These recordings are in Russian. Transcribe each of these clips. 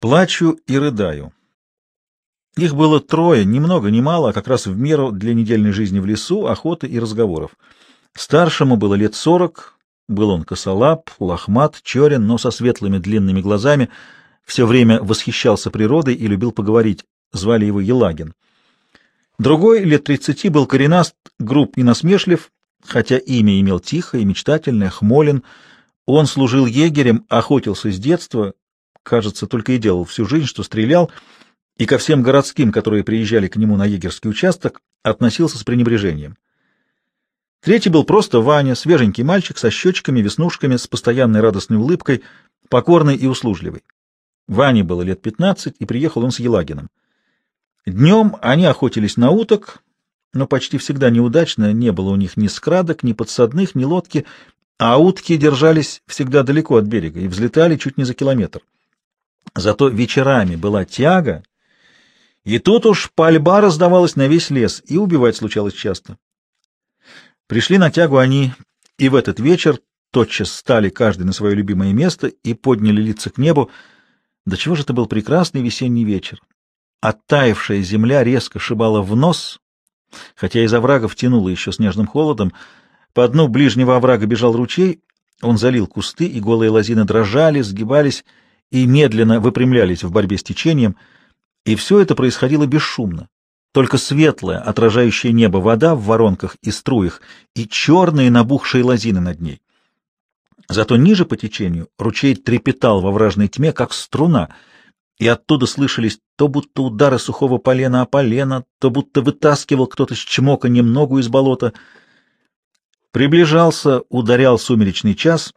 Плачу и рыдаю. Их было трое, ни много ни мало, а как раз в меру для недельной жизни в лесу, охоты и разговоров. Старшему было лет сорок, был он косолап, лохмат, черен, но со светлыми длинными глазами, все время восхищался природой и любил поговорить, звали его Елагин. Другой, лет тридцати, был коренаст, груб и насмешлив, хотя имя имел тихое и мечтательное, Хмолин. Он служил егерем, охотился с детства, кажется, только и делал всю жизнь, что стрелял, и ко всем городским, которые приезжали к нему на егерский участок, относился с пренебрежением. Третий был просто Ваня, свеженький мальчик со щечками, веснушками, с постоянной радостной улыбкой, покорный и услужливый. Ване было лет пятнадцать, и приехал он с Елагином. Днем они охотились на уток, но почти всегда неудачно, не было у них ни скрадок, ни подсадных, ни лодки, а утки держались всегда далеко от берега и взлетали чуть не за километр. Зато вечерами была тяга, и тут уж пальба раздавалась на весь лес, и убивать случалось часто. Пришли на тягу они и в этот вечер тотчас стали каждый на свое любимое место и подняли лица к небу. До чего же это был прекрасный весенний вечер. Оттаившая земля резко шибала в нос, хотя из оврагов тянуло еще снежным холодом. По дну ближнего оврага бежал ручей, он залил кусты, и голые лозины дрожали, сгибались и медленно выпрямлялись в борьбе с течением, и все это происходило бесшумно. Только светлая, отражающая небо вода в воронках и струях, и черные набухшие лозины над ней. Зато ниже по течению ручей трепетал во вражной тьме, как струна, и оттуда слышались то будто удары сухого полена о полено, то будто вытаскивал кто-то с чмоканьем ногу из болота. Приближался, ударял сумеречный час,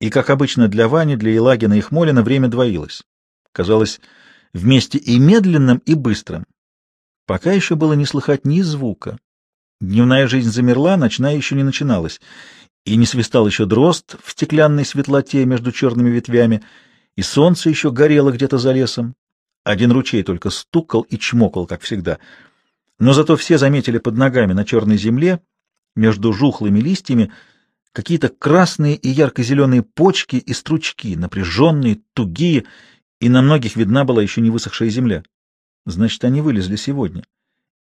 и, как обычно для Вани, для Елагина и Хмолина, время двоилось. Казалось, вместе и медленным, и быстрым. Пока еще было не слыхать ни звука. Дневная жизнь замерла, ночная еще не начиналась, и не свистал еще дрозд в стеклянной светлоте между черными ветвями, и солнце еще горело где-то за лесом. Один ручей только стукал и чмокал, как всегда. Но зато все заметили под ногами на черной земле, между жухлыми листьями, какие-то красные и ярко-зеленые почки и стручки, напряженные, тугие, и на многих видна была еще не высохшая земля. Значит, они вылезли сегодня.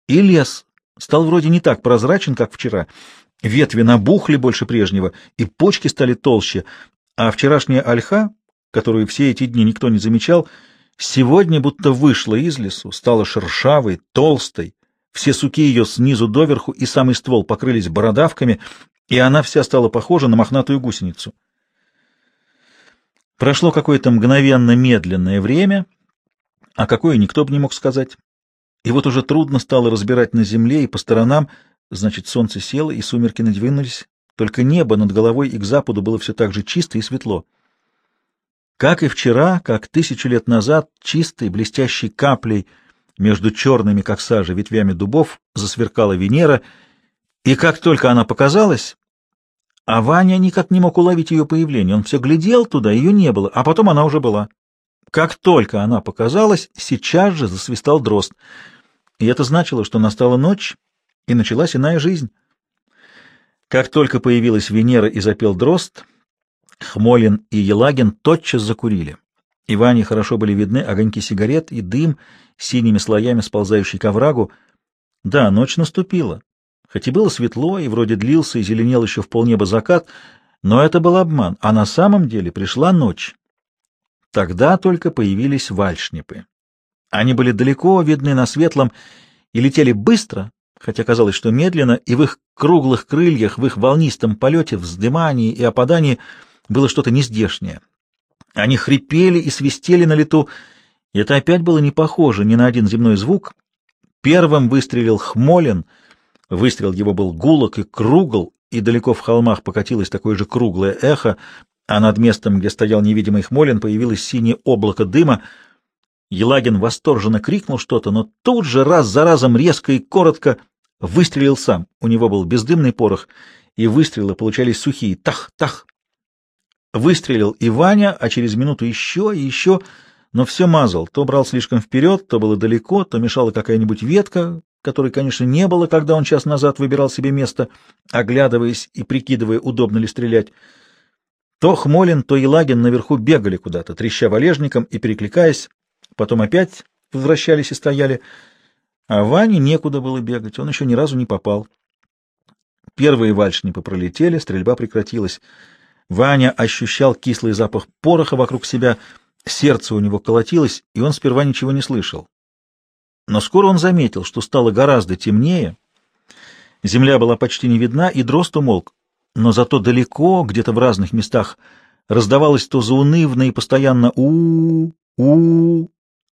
И лес стал вроде не так прозрачен, как вчера. Ветви набухли больше прежнего, и почки стали толще, а вчерашняя ольха, которую все эти дни никто не замечал, сегодня будто вышла из лесу, стала шершавой, толстой. Все суки ее снизу доверху и самый ствол покрылись бородавками, и она вся стала похожа на мохнатую гусеницу. Прошло какое-то мгновенно медленное время, а какое никто бы не мог сказать. И вот уже трудно стало разбирать на земле и по сторонам, значит, солнце село и сумерки надвинулись, только небо над головой и к западу было все так же чисто и светло. Как и вчера, как тысячу лет назад, чистой, блестящей каплей между черными, как сажа, ветвями дубов засверкала Венера — и как только она показалась, а Ваня никак не мог уловить ее появление, он все глядел туда, ее не было, а потом она уже была. Как только она показалась, сейчас же засвистал дрозд. И это значило, что настала ночь, и началась иная жизнь. Как только появилась Венера и запел дрозд, Хмолин и Елагин тотчас закурили. И Ване хорошо были видны огоньки сигарет и дым, синими слоями сползающий к оврагу. Да, ночь наступила. Хоть и было светло, и вроде длился и зеленел еще в полнеба закат, но это был обман, а на самом деле пришла ночь. Тогда только появились вальшнипы. Они были далеко видны на светлом и летели быстро, хотя казалось, что медленно, и в их круглых крыльях, в их волнистом полете, вздымании и опадании было что-то нездешнее. Они хрипели и свистели на лету, это опять было не похоже ни на один земной звук. Первым выстрелил Хмолин — Выстрел его был гулок и кругл, и далеко в холмах покатилось такое же круглое эхо, а над местом, где стоял невидимый Хмолин, появилось синее облако дыма. Елагин восторженно крикнул что-то, но тут же раз за разом резко и коротко выстрелил сам. У него был бездымный порох, и выстрелы получались сухие. Тах-тах! Выстрелил и Ваня, а через минуту еще и еще, но все мазал. То брал слишком вперед, то было далеко, то мешала какая-нибудь ветка, которой, конечно, не было, когда он час назад выбирал себе место, оглядываясь и прикидывая, удобно ли стрелять. То Хмолин, то Елагин наверху бегали куда-то, треща валежником и перекликаясь, потом опять возвращались и стояли, а Ване некуда было бегать, он еще ни разу не попал. Первые вальшнипы пролетели, стрельба прекратилась. Ваня ощущал кислый запах пороха вокруг себя, сердце у него колотилось, и он сперва ничего не слышал. Но скоро он заметил, что стало гораздо темнее, земля была почти не видна, и дрозд умолк но зато далеко, где-то в разных местах, раздавалось то заунывно и постоянно у у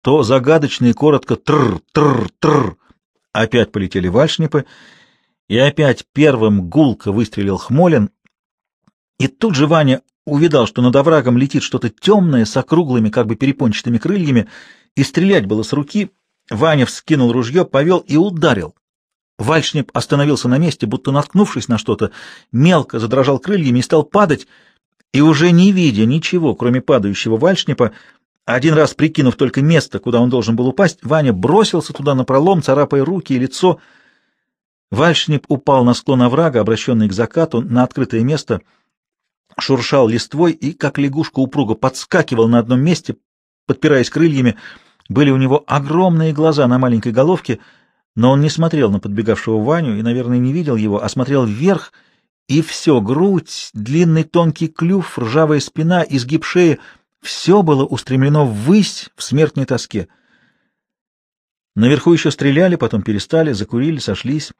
то загадочно и коротко тр-тр-тр. Опять полетели вальшнипы, и опять первым гулко выстрелил Хмолин, и тут же Ваня увидал, что над оврагом летит что-то темное с округлыми, как бы перепончатыми крыльями, и стрелять было с руки. Ваня вскинул ружье, повел и ударил. Вальшнеп остановился на месте, будто наткнувшись на что-то, мелко задрожал крыльями и стал падать, и уже не видя ничего, кроме падающего вальшнепа, один раз прикинув только место, куда он должен был упасть, Ваня бросился туда напролом, царапая руки и лицо. Вальшнеп упал на склон оврага, обращенный к закату, на открытое место, шуршал листвой и, как лягушка упруго, подскакивал на одном месте, подпираясь крыльями. Были у него огромные глаза на маленькой головке — но он не смотрел на подбегавшего Ваню и, наверное, не видел его, а смотрел вверх, и все — грудь, длинный тонкий клюв, ржавая спина, изгиб шеи — все было устремлено ввысь в смертной тоске. Наверху еще стреляли, потом перестали, закурили, сошлись.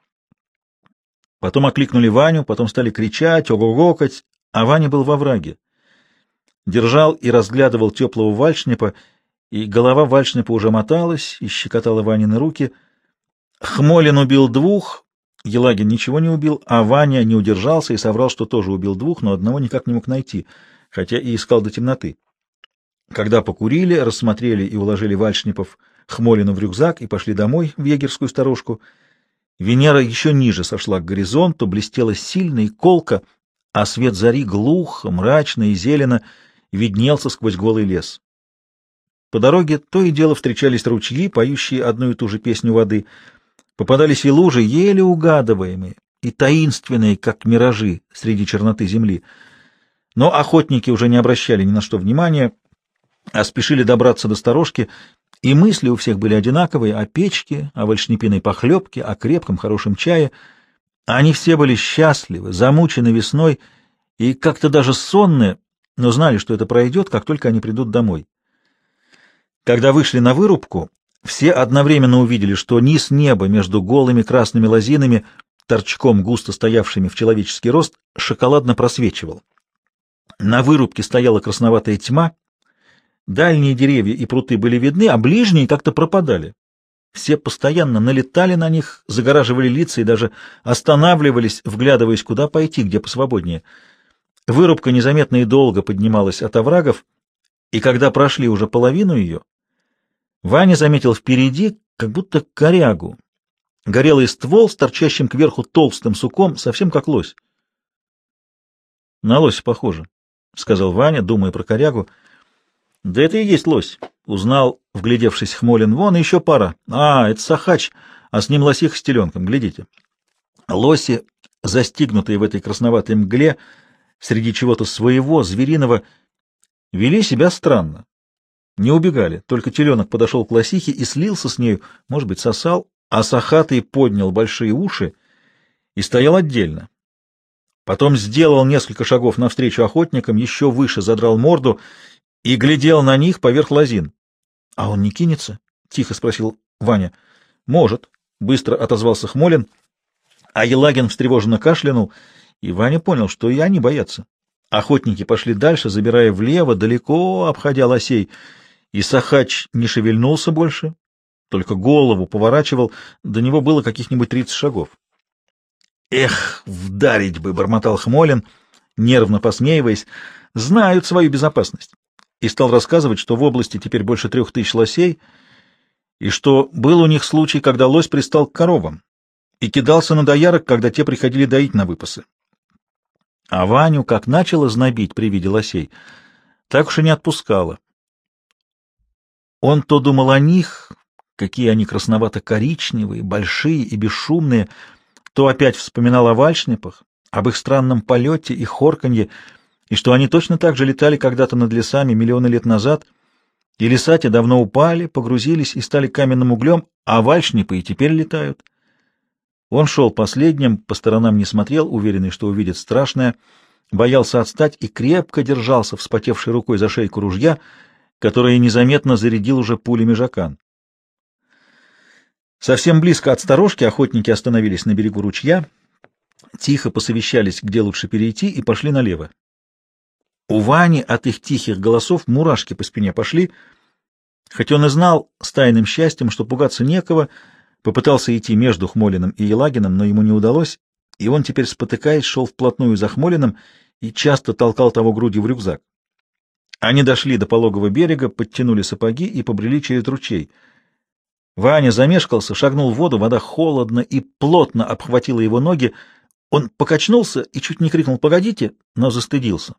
Потом окликнули Ваню, потом стали кричать, огогокать, а Ваня был во враге. Держал и разглядывал теплого вальшнепа, и голова вальшнепа уже моталась и щекотала Ванины руки — Хмолин убил двух, Елагин ничего не убил, а Ваня не удержался и соврал, что тоже убил двух, но одного никак не мог найти, хотя и искал до темноты. Когда покурили, рассмотрели и уложили Вальшнипов Хмолину в рюкзак и пошли домой в егерскую сторожку, Венера еще ниже сошла к горизонту, блестела сильно и колко, а свет зари глухо, мрачно и зелено виднелся сквозь голый лес. По дороге то и дело встречались ручьи, поющие одну и ту же песню воды — Попадались и лужи, еле угадываемые, и таинственные, как миражи среди черноты земли. Но охотники уже не обращали ни на что внимания, а спешили добраться до сторожки, и мысли у всех были одинаковые о печке, о вальшнепиной похлебке, о крепком хорошем чае. Они все были счастливы, замучены весной и как-то даже сонные, но знали, что это пройдет, как только они придут домой. Когда вышли на вырубку, все одновременно увидели, что низ неба между голыми красными лозинами, торчком густо стоявшими в человеческий рост, шоколадно просвечивал. На вырубке стояла красноватая тьма, дальние деревья и пруты были видны, а ближние как-то пропадали. Все постоянно налетали на них, загораживали лица и даже останавливались, вглядываясь, куда пойти, где посвободнее. Вырубка незаметно и долго поднималась от оврагов, и когда прошли уже половину ее, Ваня заметил впереди как будто корягу. Горелый ствол с торчащим кверху толстым суком, совсем как лось. — На лось похоже, — сказал Ваня, думая про корягу. — Да это и есть лось, — узнал, вглядевшись Хмолин. — Вон еще пара. А, это сахач, а с ним лосиха с теленком, глядите. Лоси, застигнутые в этой красноватой мгле, среди чего-то своего, звериного, вели себя странно. Не убегали, только теленок подошел к лосихе и слился с нею, может быть, сосал, а сахатый поднял большие уши и стоял отдельно. Потом сделал несколько шагов навстречу охотникам, еще выше задрал морду и глядел на них поверх лозин. — А он не кинется? — тихо спросил Ваня. — Может, — быстро отозвался Хмолин, а Елагин встревоженно кашлянул, и Ваня понял, что и они боятся. Охотники пошли дальше, забирая влево, далеко обходя лосей — и Сахач не шевельнулся больше, только голову поворачивал, до него было каких-нибудь тридцать шагов. «Эх, вдарить бы!» — бормотал Хмолин, нервно посмеиваясь. «Знают свою безопасность». И стал рассказывать, что в области теперь больше трех тысяч лосей, и что был у них случай, когда лось пристал к коровам и кидался на доярок, когда те приходили доить на выпасы. А Ваню, как начало знобить при виде лосей, так уж и не отпускала. Он то думал о них, какие они красновато-коричневые, большие и бесшумные, то опять вспоминал о вальшнепах, об их странном полете и хорканье, и что они точно так же летали когда-то над лесами миллионы лет назад, и леса те давно упали, погрузились и стали каменным углем, а вальшнипы и теперь летают. Он шел последним, по сторонам не смотрел, уверенный, что увидит страшное, боялся отстать и крепко держался вспотевшей рукой за шейку ружья, которое незаметно зарядил уже пулями жакан. Совсем близко от сторожки охотники остановились на берегу ручья, тихо посовещались, где лучше перейти, и пошли налево. У Вани от их тихих голосов мурашки по спине пошли, хоть он и знал с тайным счастьем, что пугаться некого, попытался идти между Хмолиным и Елагиным, но ему не удалось, и он теперь, спотыкаясь, шел вплотную за Хмолиным и часто толкал того грудью в рюкзак. Они дошли до пологого берега, подтянули сапоги и побрели через ручей — Ваня замешкался, шагнул в воду, вода холодно и плотно обхватила его ноги. Он покачнулся и чуть не крикнул «Погодите!», но застыдился.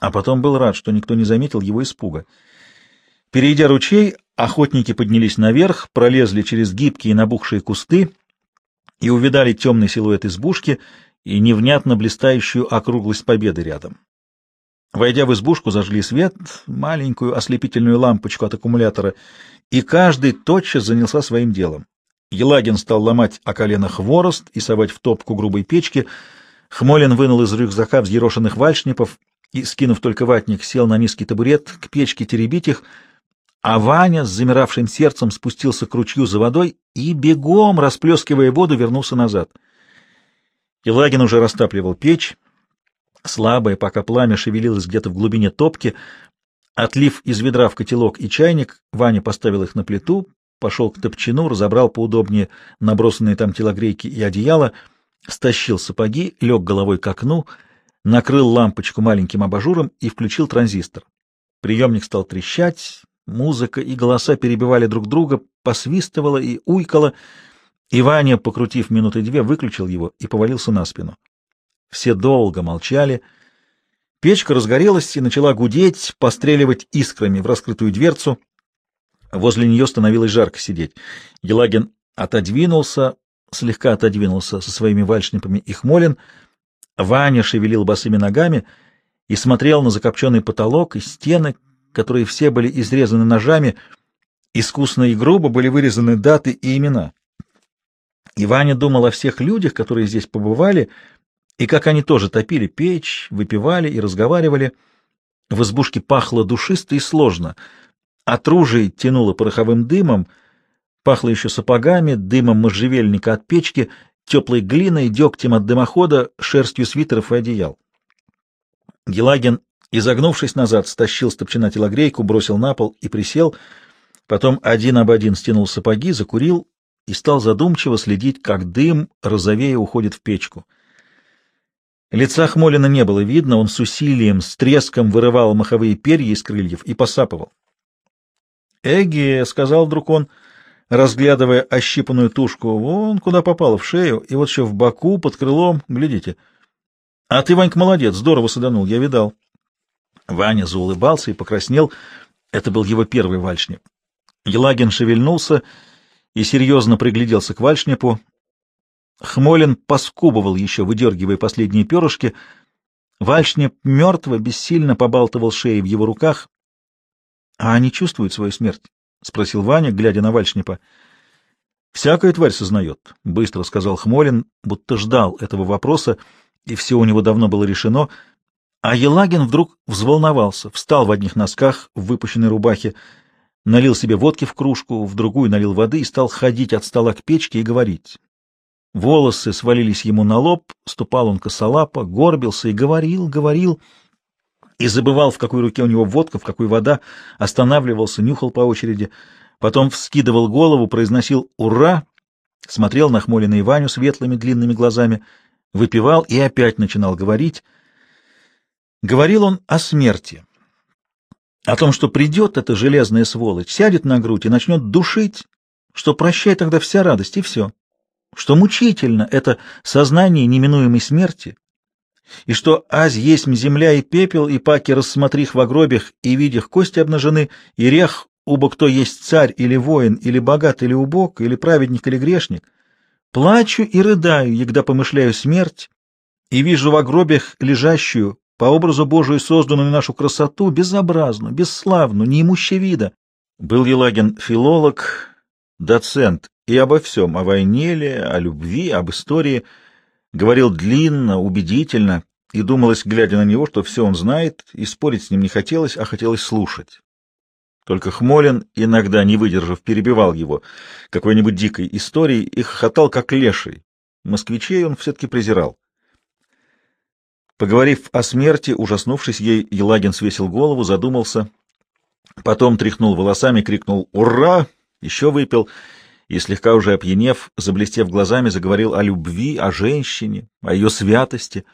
А потом был рад, что никто не заметил его испуга. Перейдя ручей, охотники поднялись наверх, пролезли через гибкие набухшие кусты и увидали темный силуэт избушки и невнятно блистающую округлость победы рядом. Войдя в избушку, зажгли свет, маленькую ослепительную лампочку от аккумулятора, и каждый тотчас занялся своим делом. Елагин стал ломать о коленах хворост и совать в топку грубой печки. Хмолин вынул из рюкзака взъерошенных вальшнипов и, скинув только ватник, сел на низкий табурет к печке теребить их, а Ваня с замиравшим сердцем спустился к ручью за водой и, бегом, расплескивая воду, вернулся назад. Елагин уже растапливал печь. Слабое, пока пламя шевелилось где-то в глубине топки, Отлив из ведра в котелок и чайник, Ваня поставил их на плиту, пошел к топчину, разобрал поудобнее набросанные там телогрейки и одеяло, стащил сапоги, лег головой к окну, накрыл лампочку маленьким абажуром и включил транзистор. Приемник стал трещать, музыка и голоса перебивали друг друга, посвистывала и уйкала, и Ваня, покрутив минуты две, выключил его и повалился на спину. Все долго молчали — Печка разгорелась и начала гудеть, постреливать искрами в раскрытую дверцу. Возле нее становилось жарко сидеть. Елагин отодвинулся, слегка отодвинулся со своими вальшнипами и хмолин. Ваня шевелил босыми ногами и смотрел на закопченный потолок и стены, которые все были изрезаны ножами, искусно и грубо были вырезаны даты и имена. И Ваня думал о всех людях, которые здесь побывали, — и как они тоже топили печь, выпивали и разговаривали. В избушке пахло душисто и сложно. От ружей тянуло пороховым дымом, пахло еще сапогами, дымом можжевельника от печки, теплой глиной, дегтем от дымохода, шерстью свитеров и одеял. Елагин, изогнувшись назад, стащил с топчина телогрейку, бросил на пол и присел, потом один об один стянул сапоги, закурил и стал задумчиво следить, как дым розовее уходит в печку. Лица Хмолина не было видно, он с усилием, с треском вырывал маховые перья из крыльев и посапывал. «Эге», — сказал вдруг он, разглядывая ощипанную тушку, — «вон куда попало, в шею, и вот еще в боку, под крылом, глядите». «А ты, Ванька, молодец, здорово саданул, я видал». Ваня заулыбался и покраснел. Это был его первый вальшнеп. Елагин шевельнулся и серьезно пригляделся к вальшнепу. Хмолин поскубывал еще, выдергивая последние перышки. Вальшнеп мертво, бессильно побалтывал шеей в его руках. — А они чувствуют свою смерть? — спросил Ваня, глядя на Вальшнепа. — Всякая тварь сознает, — быстро сказал Хмолин, будто ждал этого вопроса, и все у него давно было решено. А Елагин вдруг взволновался, встал в одних носках, в выпущенной рубахе, налил себе водки в кружку, в другую налил воды и стал ходить от стола к печке и говорить. Волосы свалились ему на лоб, ступал он косолапо, горбился и говорил, говорил, и забывал, в какой руке у него водка, в какой вода, останавливался, нюхал по очереди, потом вскидывал голову, произносил «Ура!», смотрел на хмоленный Ваню светлыми длинными глазами, выпивал и опять начинал говорить. Говорил он о смерти, о том, что придет эта железная сволочь, сядет на грудь и начнет душить, что прощай тогда вся радость, и все что мучительно это сознание неминуемой смерти, и что азь есть земля и пепел, и паки рассмотрих в гробях, и видях кости обнажены, и рех, убо кто есть царь или воин, или богат, или убог, или праведник, или грешник. Плачу и рыдаю, егда помышляю смерть, и вижу в гробях лежащую, по образу Божию созданную нашу красоту, безобразную, бесславную, неимущую вида. Был Елагин филолог, доцент, и обо всем, о войне ли, о любви, об истории, говорил длинно, убедительно, и думалось, глядя на него, что все он знает, и спорить с ним не хотелось, а хотелось слушать. Только Хмолин, иногда не выдержав, перебивал его какой-нибудь дикой историей и хохотал, как леший. Москвичей он все-таки презирал. Поговорив о смерти, ужаснувшись ей, Елагин свесил голову, задумался, потом тряхнул волосами, крикнул «Ура!», еще выпил и, слегка уже опьянев, заблестев глазами, заговорил о любви, о женщине, о ее святости,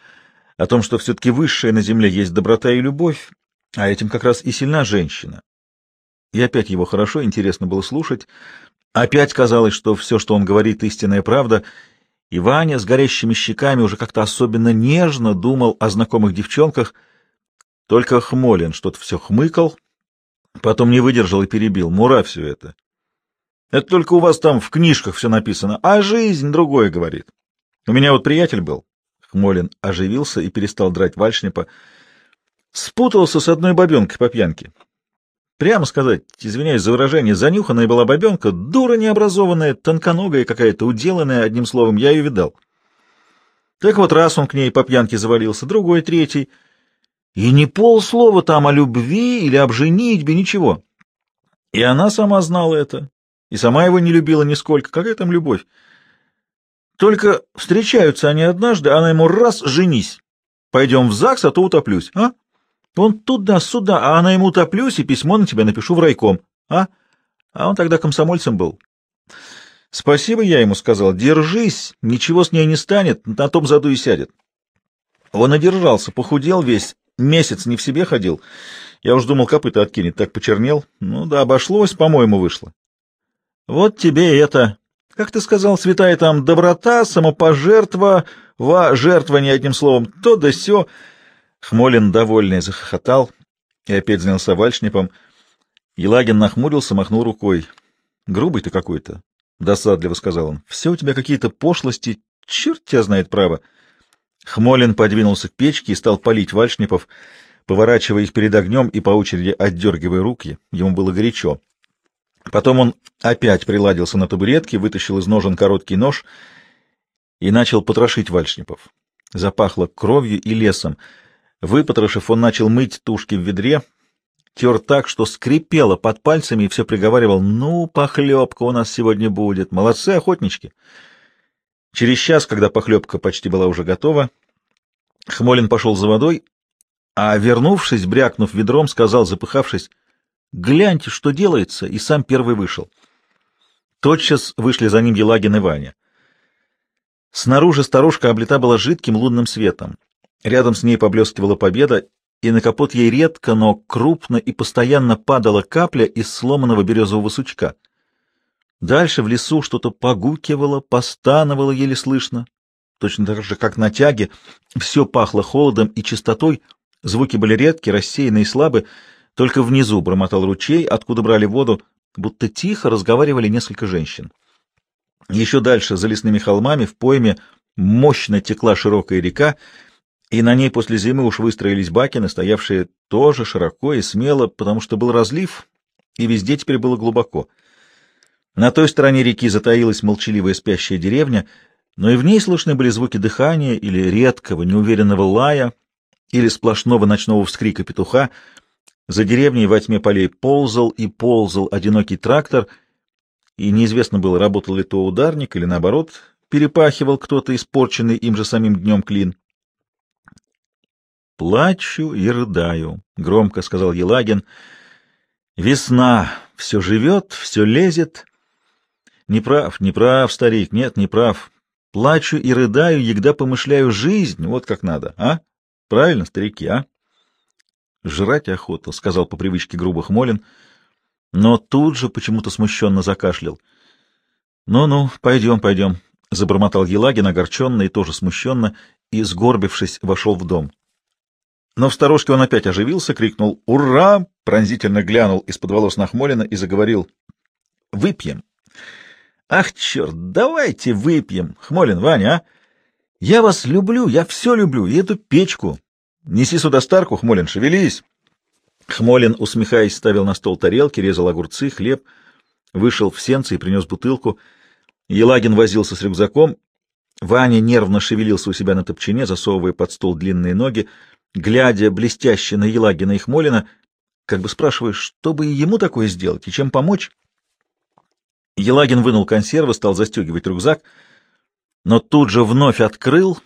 о том, что все-таки высшее на земле есть доброта и любовь, а этим как раз и сильна женщина. И опять его хорошо, интересно было слушать. Опять казалось, что все, что он говорит, истинная правда, и Ваня с горящими щеками уже как-то особенно нежно думал о знакомых девчонках. Только Хмолин что-то все хмыкал, потом не выдержал и перебил. Мура все это. Это только у вас там в книжках все написано, а жизнь другое говорит. У меня вот приятель был. Хмолин оживился и перестал драть вальшнепа. Спутался с одной бабенкой по пьянке. Прямо сказать, извиняюсь за выражение, занюханная была бабенка, дура необразованная, тонконогая какая-то, уделанная, одним словом, я ее видал. Так вот, раз он к ней по пьянке завалился, другой, третий. И не полслова там о любви или об женитьбе, ничего. И она сама знала это, и сама его не любила нисколько. Какая там любовь? Только встречаются они однажды, она ему раз — женись. Пойдем в ЗАГС, а то утоплюсь, а? Он туда-сюда, а она ему топлюсь и письмо на тебя напишу в райком. А? А он тогда комсомольцем был. Спасибо, я ему сказал. Держись, ничего с ней не станет, на том заду и сядет. Он одержался, похудел весь, месяц не в себе ходил. Я уж думал, копыта откинет, так почернел. Ну да, обошлось, по-моему, вышло. Вот тебе это, как ты сказал, святая там доброта, самопожертва, ва, жертва не одним словом, то да сё. Хмолин, довольный, захохотал и опять занялся вальшнепом. Елагин нахмурился, махнул рукой. — Грубый ты какой-то, — досадливо сказал он. — Все у тебя какие-то пошлости, черт тебя знает право. Хмолин подвинулся к печке и стал палить вальшнепов, поворачивая их перед огнем и по очереди отдергивая руки. Ему было горячо. Потом он опять приладился на табуретке, вытащил из ножен короткий нож и начал потрошить вальшнепов. Запахло кровью и лесом — Выпотрошив, он начал мыть тушки в ведре, тер так, что скрипело под пальцами и все приговаривал, «Ну, похлебка у нас сегодня будет! Молодцы, охотнички!» Через час, когда похлебка почти была уже готова, Хмолин пошел за водой, а, вернувшись, брякнув ведром, сказал, запыхавшись, «Гляньте, что делается!» и сам первый вышел. Тотчас вышли за ним Елагин и Ваня. Снаружи старушка облита была жидким лунным светом. Рядом с ней поблескивала победа, и на капот ей редко, но крупно и постоянно падала капля из сломанного березового сучка. Дальше в лесу что-то погукивало, постановало еле слышно. Точно так же, как на тяге, все пахло холодом и чистотой, звуки были редкие, рассеянные и слабы, только внизу бормотал ручей, откуда брали воду, будто тихо разговаривали несколько женщин. Еще дальше, за лесными холмами, в пойме, мощно текла широкая река, и на ней после зимы уж выстроились баки, стоявшие тоже широко и смело, потому что был разлив, и везде теперь было глубоко. На той стороне реки затаилась молчаливая спящая деревня, но и в ней слышны были звуки дыхания или редкого, неуверенного лая, или сплошного ночного вскрика петуха. За деревней во тьме полей ползал и ползал одинокий трактор, и неизвестно было, работал ли то ударник или, наоборот, перепахивал кто-то испорченный им же самим днем клин. «Плачу и рыдаю», — громко сказал Елагин. «Весна. Все живет, все лезет». «Не прав, не прав, старик, нет, не прав. Плачу и рыдаю, егда помышляю жизнь, вот как надо, а? Правильно, старики, а?» «Жрать охота», — сказал по привычке грубо Хмолин, но тут же почему-то смущенно закашлял. «Ну-ну, пойдем, пойдем», — забормотал Елагин, огорченно и тоже смущенно, и, сгорбившись, вошел в дом. Но в сторожке он опять оживился, крикнул «Ура!», пронзительно глянул из-под волос Нахмолина и заговорил «Выпьем!». «Ах, черт, давайте выпьем! Хмолин, Ваня, а? Я вас люблю, я все люблю, и эту печку. Неси сюда старку, Хмолин, шевелись. Хмолин, усмехаясь, ставил на стол тарелки, резал огурцы, хлеб, вышел в сенце и принес бутылку. Елагин возился с рюкзаком. Ваня нервно шевелился у себя на топчине, засовывая под стол длинные ноги, глядя блестяще на Елагина и Хмолина, как бы спрашивая, что бы ему такое сделать и чем помочь. Елагин вынул консервы, стал застегивать рюкзак, но тут же вновь открыл,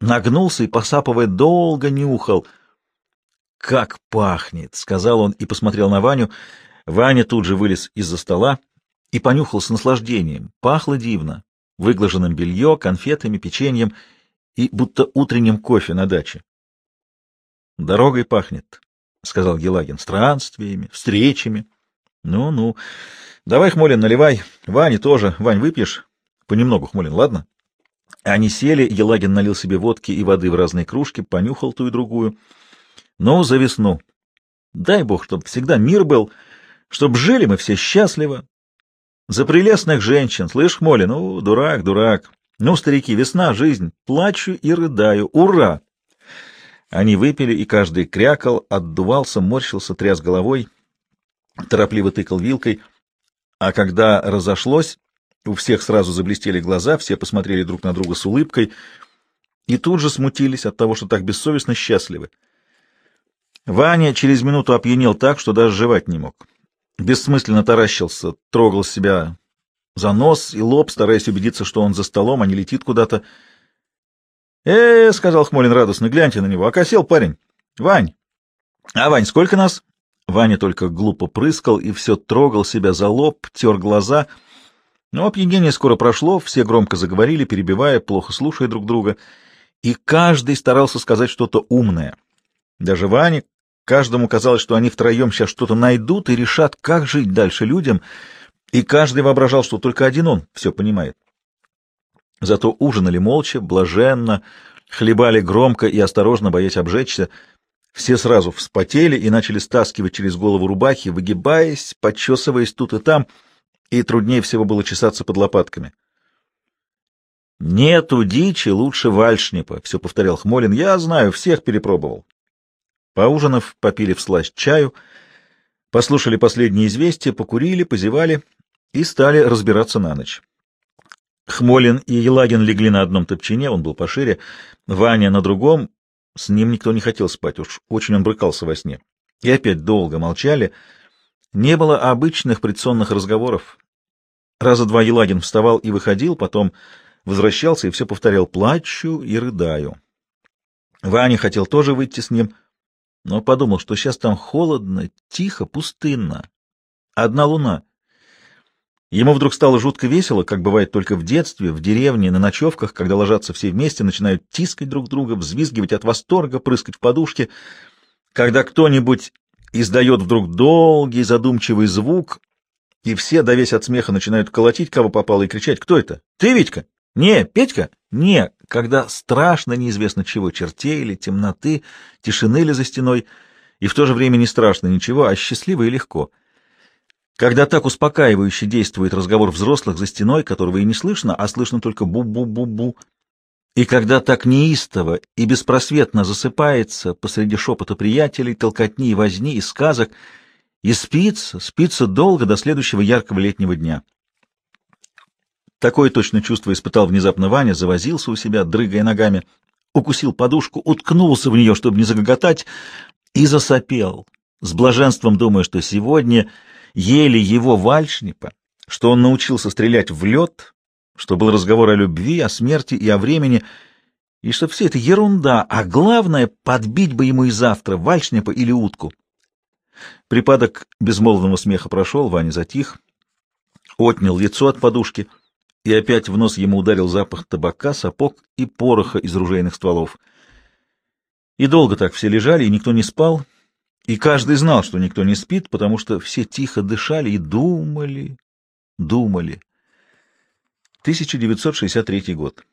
нагнулся и, посапывая, долго нюхал. «Как пахнет!» — сказал он и посмотрел на Ваню. Ваня тут же вылез из-за стола и понюхал с наслаждением. Пахло дивно. Выглаженным белье, конфетами, печеньем и будто утренним кофе на даче. «Дорогой пахнет», — сказал Елагин, — «странствиями, встречами». «Ну-ну. Давай, Хмолин, наливай. Ване тоже. Вань, выпьешь?» «Понемногу, Хмолин, ладно?» Они сели, Елагин налил себе водки и воды в разные кружки, понюхал ту и другую. «Ну, за весну. Дай бог, чтоб всегда мир был, чтоб жили мы все счастливо. За прелестных женщин, слышь, Хмолин, ну, дурак, дурак. Ну, старики, весна, жизнь, плачу и рыдаю. Ура!» Они выпили, и каждый крякал, отдувался, морщился, тряс головой, торопливо тыкал вилкой. А когда разошлось, у всех сразу заблестели глаза, все посмотрели друг на друга с улыбкой и тут же смутились от того, что так бессовестно счастливы. Ваня через минуту опьянел так, что даже жевать не мог. Бессмысленно таращился, трогал себя за нос и лоб, стараясь убедиться, что он за столом, а не летит куда-то. «Э, — сказал Хмолин радостно, — гляньте на него. Окосел парень. Вань! А, Вань, сколько нас?» Ваня только глупо прыскал и все трогал себя за лоб, тер глаза. Но опьянение скоро прошло, все громко заговорили, перебивая, плохо слушая друг друга, и каждый старался сказать что-то умное. Даже Ване, каждому казалось, что они втроем сейчас что-то найдут и решат, как жить дальше людям, и каждый воображал, что только один он все понимает. Зато ужинали молча, блаженно, хлебали громко и осторожно, боясь обжечься. Все сразу вспотели и начали стаскивать через голову рубахи, выгибаясь, подчесываясь тут и там, и труднее всего было чесаться под лопатками. «Нету дичи лучше вальшнипа», — все повторял Хмолин. «Я знаю, всех перепробовал». Поужинав, попили всласть чаю, послушали последние известия, покурили, позевали и стали разбираться на ночь. Хмолин и Елагин легли на одном топчине, он был пошире, Ваня на другом, с ним никто не хотел спать, уж очень он брыкался во сне. И опять долго молчали. Не было обычных предсонных разговоров. Раза два Елагин вставал и выходил, потом возвращался и все повторял «плачу и рыдаю». Ваня хотел тоже выйти с ним, но подумал, что сейчас там холодно, тихо, пустынно. Одна луна — Ему вдруг стало жутко весело, как бывает только в детстве, в деревне, на ночевках, когда ложатся все вместе, начинают тискать друг друга, взвизгивать от восторга, прыскать в подушке. Когда кто-нибудь издает вдруг долгий задумчивый звук, и все, довесь от смеха, начинают колотить, кого попало, и кричать «Кто это? Ты, Витька? Не, Петька? Не!» Когда страшно неизвестно чего, чертей или темноты, тишины ли за стеной, и в то же время не страшно ничего, а счастливо и легко — когда так успокаивающе действует разговор взрослых за стеной, которого и не слышно, а слышно только бу-бу-бу-бу, и когда так неистово и беспросветно засыпается посреди шепота приятелей, толкотни и возни и сказок, и спится, спится долго до следующего яркого летнего дня. Такое точно чувство испытал внезапно Ваня, завозился у себя, дрыгая ногами, укусил подушку, уткнулся в нее, чтобы не загоготать, и засопел, с блаженством думая, что сегодня ели его вальшнипа, что он научился стрелять в лед, что был разговор о любви, о смерти и о времени, и что все это ерунда, а главное — подбить бы ему и завтра вальшнипа или утку. Припадок безмолвного смеха прошел, Ваня затих, отнял лицо от подушки, и опять в нос ему ударил запах табака, сапог и пороха из ружейных стволов. И долго так все лежали, и никто не спал, — и каждый знал, что никто не спит, потому что все тихо дышали и думали, думали. 1963 год.